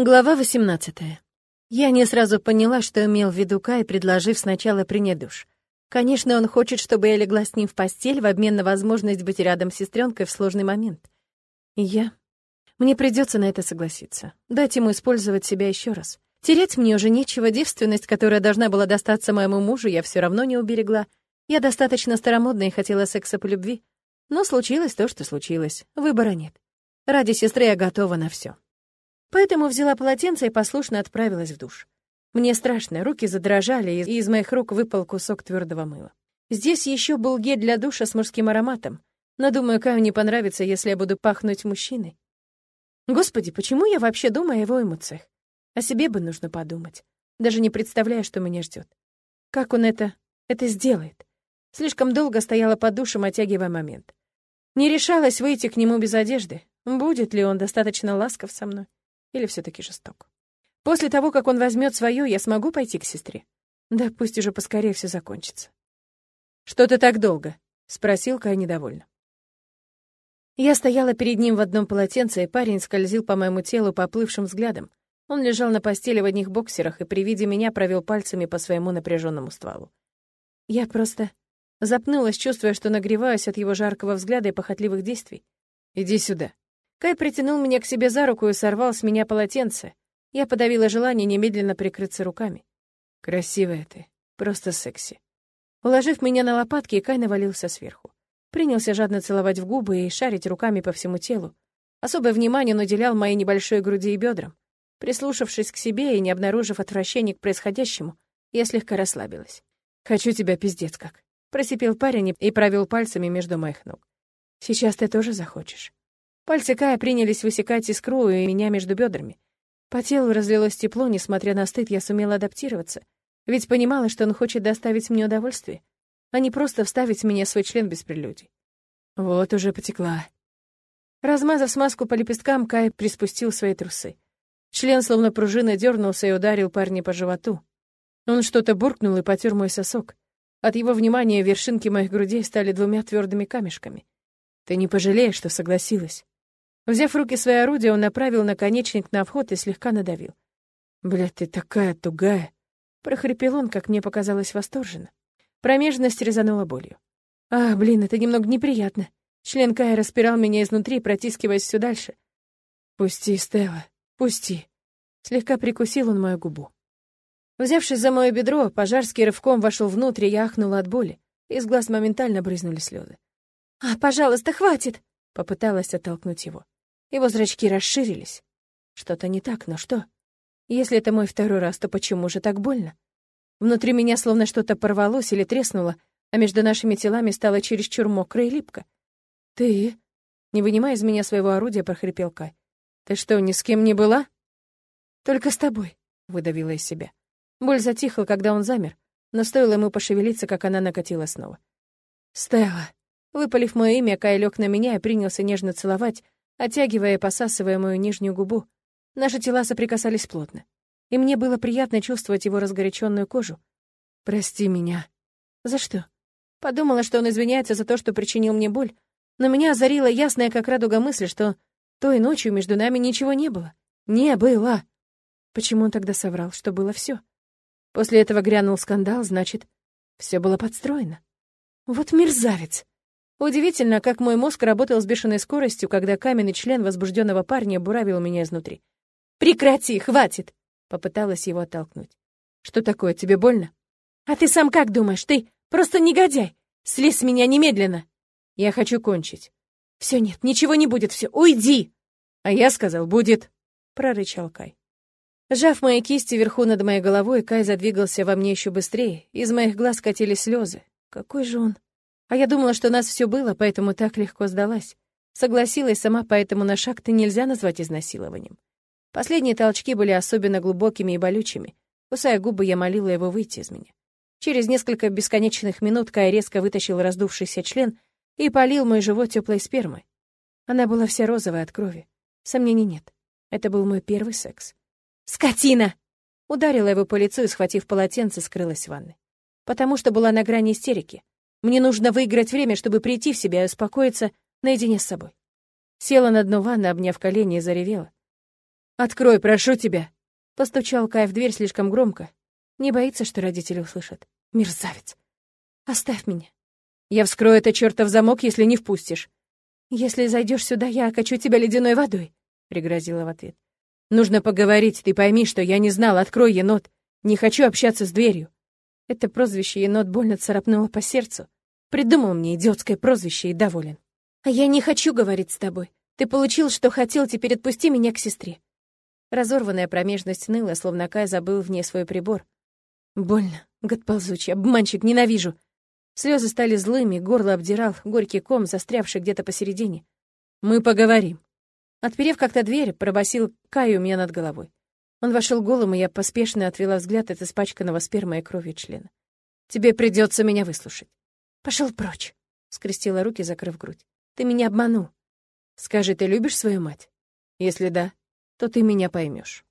Глава 18. Я не сразу поняла, что имел в виду Кай, предложив сначала принять душ. Конечно, он хочет, чтобы я легла с ним в постель в обмен на возможность быть рядом с сестренкой в сложный момент. И я... Мне придется на это согласиться. Дать ему использовать себя еще раз. Терять мне уже нечего, девственность, которая должна была достаться моему мужу, я все равно не уберегла. Я достаточно старомодна и хотела секса по любви. Но случилось то, что случилось. Выбора нет. Ради сестры я готова на все. Поэтому взяла полотенце и послушно отправилась в душ. Мне страшно, руки задрожали, и из моих рук выпал кусок твердого мыла. Здесь еще был гель для душа с мужским ароматом, но, думаю, Каю не понравится, если я буду пахнуть мужчиной. Господи, почему я вообще думаю о его эмоциях? О себе бы нужно подумать. Даже не представляю, что меня ждет. Как он это... это сделает? Слишком долго стояла под душем, оттягивая момент. Не решалась выйти к нему без одежды. Будет ли он достаточно ласков со мной? Или все таки жесток? После того, как он возьмет свое, я смогу пойти к сестре? Да пусть уже поскорее все закончится. «Что ты так долго?» — спросил Кай недовольно. Я стояла перед ним в одном полотенце, и парень скользил по моему телу поплывшим взглядом. Он лежал на постели в одних боксерах и при виде меня провел пальцами по своему напряженному стволу. Я просто запнулась, чувствуя, что нагреваюсь от его жаркого взгляда и похотливых действий. «Иди сюда», Кай притянул меня к себе за руку и сорвал с меня полотенце. Я подавила желание немедленно прикрыться руками. «Красивая ты, просто секси». Уложив меня на лопатки, Кай навалился сверху. Принялся жадно целовать в губы и шарить руками по всему телу. Особое внимание он уделял моей небольшой груди и бедрам. Прислушавшись к себе и не обнаружив отвращения к происходящему, я слегка расслабилась. «Хочу тебя пиздец как», — просипел парень и провел пальцами между моих ног. «Сейчас ты тоже захочешь». Пальцы Кая принялись высекать искру и меня между бедрами. По телу разлилось тепло, несмотря на стыд, я сумела адаптироваться. Ведь понимала, что он хочет доставить мне удовольствие, а не просто вставить в меня свой член без прелюдий. Вот уже потекла. Размазав смазку по лепесткам, Кай приспустил свои трусы. Член, словно пружина, дернулся и ударил парня по животу. Он что-то буркнул и потер мой сосок. От его внимания вершинки моих грудей стали двумя твердыми камешками. Ты не пожалеешь, что согласилась. Взяв в руки свои орудия, он направил наконечник на вход и слегка надавил. «Блядь, ты такая тугая!» Прохрипел он, как мне показалось, восторженно. Промежность резанула болью. «А, блин, это немного неприятно». Член Кая распирал меня изнутри, протискиваясь все дальше. «Пусти, Стелла, пусти». Слегка прикусил он мою губу. Взявшись за мое бедро, Пожарский рывком вошел внутрь, и я ахнула от боли. Из глаз моментально брызнули слезы. «А, пожалуйста, хватит!» Попыталась оттолкнуть его. Его зрачки расширились. Что-то не так, но что? Если это мой второй раз, то почему же так больно? Внутри меня словно что-то порвалось или треснуло, а между нашими телами стало чересчур мокро и липко. «Ты...» Не вынимая из меня своего орудия, прохрипел Кай. «Ты что, ни с кем не была?» «Только с тобой», — выдавила из себя. Боль затихла, когда он замер, но стоило ему пошевелиться, как она накатила снова. «Стелла!» Выпалив мое имя, Кай лег на меня и принялся нежно целовать, оттягивая и посасывая мою нижнюю губу. Наши тела соприкасались плотно, и мне было приятно чувствовать его разгоряченную кожу. «Прости меня». «За что?» Подумала, что он извиняется за то, что причинил мне боль, но меня озарила ясная, как радуга, мысль, что той ночью между нами ничего не было. Не было. Почему он тогда соврал, что было все? После этого грянул скандал, значит, все было подстроено. Вот мерзавец! Удивительно, как мой мозг работал с бешеной скоростью, когда каменный член возбужденного парня буравил меня изнутри. «Прекрати, хватит!» — попыталась его оттолкнуть. «Что такое, тебе больно?» «А ты сам как думаешь? Ты просто негодяй! Слезь с меня немедленно!» «Я хочу кончить». «Все нет, ничего не будет, все, уйди!» «А я сказал, будет!» — прорычал Кай. Сжав мои кисти вверху над моей головой, Кай задвигался во мне еще быстрее, из моих глаз катились слезы. Какой же он а я думала, что у нас все было, поэтому так легко сдалась. Согласилась сама, поэтому на шаг-то нельзя назвать изнасилованием. Последние толчки были особенно глубокими и болючими. Кусая губы, я молила его выйти из меня. Через несколько бесконечных минут Кай резко вытащил раздувшийся член и полил мой живот теплой спермой. Она была вся розовая от крови. Сомнений нет. Это был мой первый секс. «Скотина!» Ударила его по лицу и, схватив полотенце, скрылась в ванной. Потому что была на грани истерики. Мне нужно выиграть время, чтобы прийти в себя и успокоиться наедине с собой. Села на дно ванны, обняв колени и заревела. «Открой, прошу тебя!» Постучал Кай в дверь слишком громко. Не боится, что родители услышат. Мерзавец. Оставь меня. Я вскрою это чертов замок, если не впустишь. Если зайдешь сюда, я окачу тебя ледяной водой, пригрозила в ответ. Нужно поговорить, ты пойми, что я не знал, открой, енот. Не хочу общаться с дверью. Это прозвище енот больно царапнуло по сердцу. Придумал мне идиотское прозвище и доволен. А я не хочу говорить с тобой. Ты получил, что хотел, теперь отпусти меня к сестре. Разорванная промежность ныла, словно Кай забыл в ней свой прибор. Больно, гад ползучий, обманщик, ненавижу. Слезы стали злыми, горло обдирал, горький ком, застрявший где-то посередине. «Мы поговорим». Отперев как-то дверь, пробасил Кай у меня над головой. Он вошел голым, и я поспешно отвела взгляд от испачканного спермой и кровью члена. «Тебе придется меня выслушать». Пошел прочь», — скрестила руки, закрыв грудь. «Ты меня обманул». «Скажи, ты любишь свою мать? Если да, то ты меня поймешь.